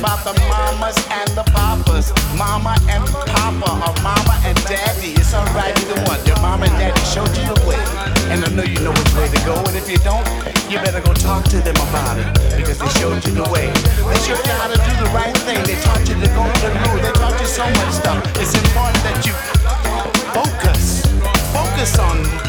mamas and the papas. Mama and papa or mama and daddy. It's alright either one. Your mama and daddy showed you the way. And I know you know which way to go. And if you don't, you better go talk to them about it. Because they showed you the way. They showed you how to do the right thing. They taught you to the golden rule. They taught you so much stuff. It's important that you focus. Focus on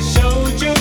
showed you.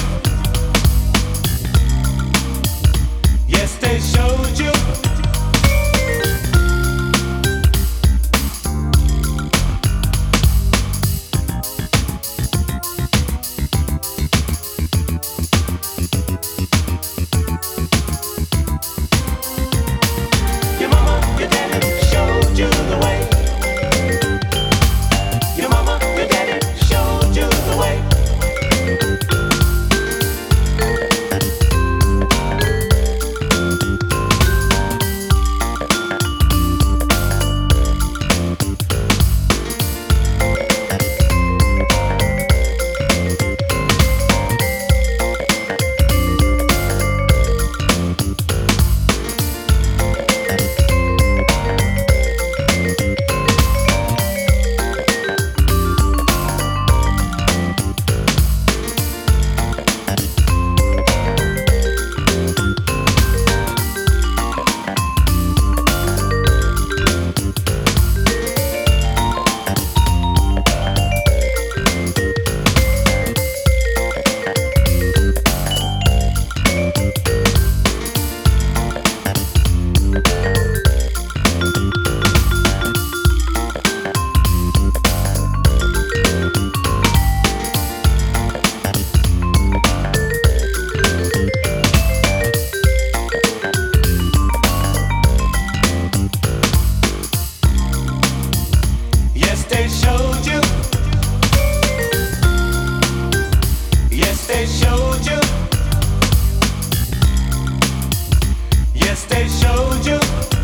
Yes, they showed you.